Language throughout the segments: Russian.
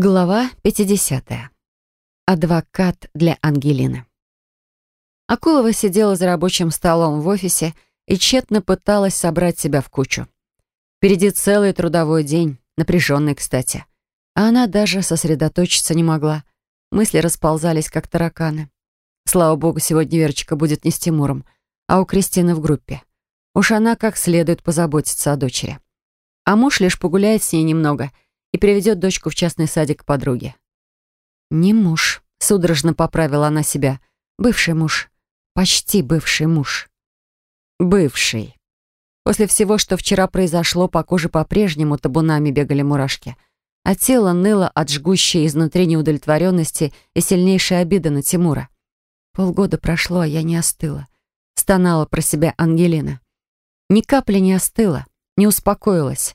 Глава 50. Адвокат для Ангелины. Акулова сидела за рабочим столом в офисе и тщетно пыталась собрать себя в кучу. Впереди целый трудовой день, напряженный, кстати. А она даже сосредоточиться не могла. Мысли расползались, как тараканы. Слава богу, сегодня Верочка будет не с Тимуром, а у Кристины в группе. Уж она как следует позаботится о дочери. А муж лишь погуляет с ней немного — и приведет дочку в частный садик к подруге. «Не муж», — судорожно поправила она себя. «Бывший муж. Почти бывший муж». «Бывший». После всего, что вчера произошло, по коже по-прежнему табунами бегали мурашки, а тело ныло от жгущей изнутри неудовлетворенности и сильнейшей обиды на Тимура. Полгода прошло, а я не остыла. Стонала про себя Ангелина. Ни капли не остыла, не успокоилась.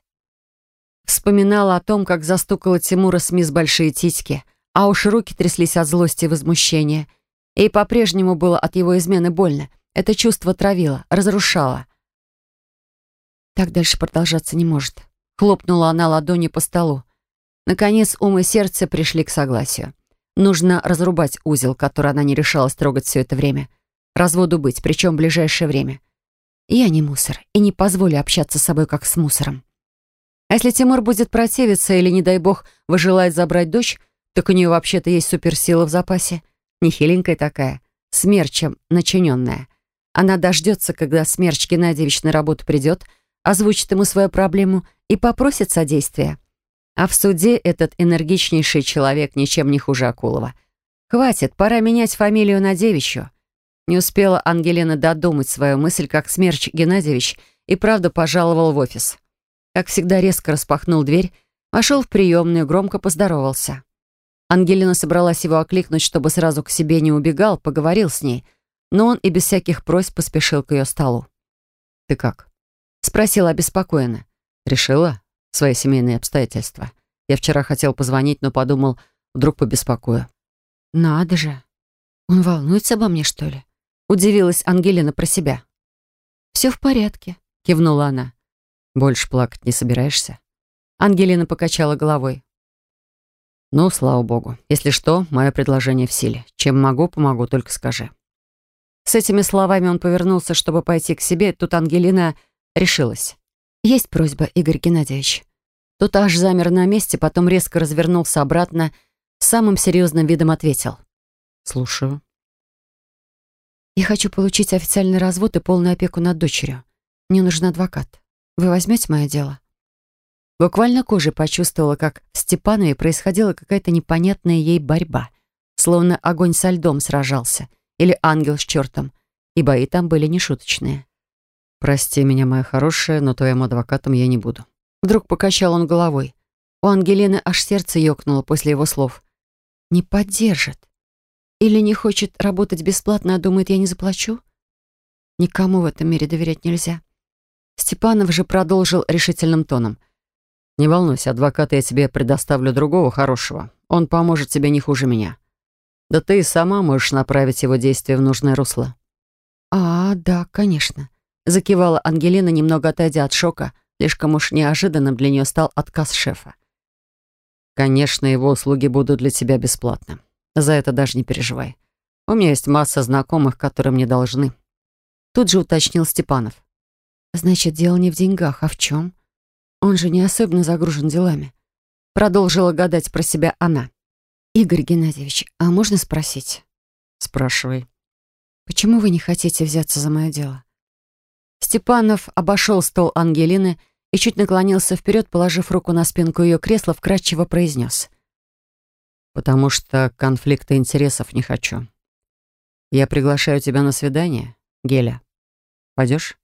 Вспоминала о том, как застукала Тимура с мисс Большие Титьки, а уж руки тряслись от злости и возмущения. И по-прежнему было от его измены больно. Это чувство травило, разрушало. Так дальше продолжаться не может. Хлопнула она ладонью по столу. Наконец ум и сердце пришли к согласию. Нужно разрубать узел, который она не решалась трогать все это время. Разводу быть, причем в ближайшее время. Я не мусор и не позволю общаться с собой, как с мусором. А если Тимур будет противиться или, не дай бог, выжелает забрать дочь, так у нее вообще-то есть суперсила в запасе. Нехиленькая такая, смерчем начиненная. Она дождется, когда смерч Геннадьевич на работу придет, озвучит ему свою проблему и попросит содействия. А в суде этот энергичнейший человек ничем не хуже Акулова. Хватит, пора менять фамилию на девичью. Не успела Ангелина додумать свою мысль, как Смерч Геннадьевич и правда пожаловал в офис. Как всегда, резко распахнул дверь, вошел в приемную, громко поздоровался. Ангелина собралась его окликнуть, чтобы сразу к себе не убегал, поговорил с ней, но он и без всяких просьб поспешил к ее столу. «Ты как?» — спросила обеспокоенно. «Решила свои семейные обстоятельства. Я вчера хотел позвонить, но подумал, вдруг побеспокою». «Надо же! Он волнуется обо мне, что ли?» — удивилась Ангелина про себя. «Все в порядке», — кивнула она. Больше плакать не собираешься?» Ангелина покачала головой. «Ну, слава богу. Если что, мое предложение в силе. Чем могу, помогу, только скажи». С этими словами он повернулся, чтобы пойти к себе. Тут Ангелина решилась. «Есть просьба, Игорь Геннадьевич». Тут аж замер на месте, потом резко развернулся обратно, самым серьезным видом ответил. «Слушаю». «Я хочу получить официальный развод и полную опеку над дочерью. Мне нужен адвокат». Вы возьмете мое дело?» Буквально кожей почувствовала, как в Степанове происходила какая-то непонятная ей борьба. Словно огонь со льдом сражался. Или ангел с чертом. И бои там были нешуточные. «Прости меня, моя хорошая, но твоим адвокатом я не буду». Вдруг покачал он головой. У Ангелины аж сердце ёкнуло после его слов. «Не поддержит. Или не хочет работать бесплатно, а думает, я не заплачу? Никому в этом мире доверять нельзя. Степанов же продолжил решительным тоном. «Не волнуйся, адвоката я тебе предоставлю другого хорошего. Он поможет тебе не хуже меня. Да ты и сама можешь направить его действия в нужное русло». «А, да, конечно», — закивала Ангелина, немного отойдя от шока. Слишком уж неожиданным для нее стал отказ шефа. «Конечно, его услуги будут для тебя бесплатны. За это даже не переживай. У меня есть масса знакомых, которые мне должны». Тут же уточнил Степанов. Значит, дело не в деньгах, а в чем? Он же не особенно загружен делами. Продолжила гадать про себя она. «Игорь Геннадьевич, а можно спросить?» «Спрашивай». «Почему вы не хотите взяться за мое дело?» Степанов обошел стол Ангелины и чуть наклонился вперед, положив руку на спинку ее кресла, вкратчиво произнес. «Потому что конфликта интересов не хочу. Я приглашаю тебя на свидание, Геля. Пойдешь?»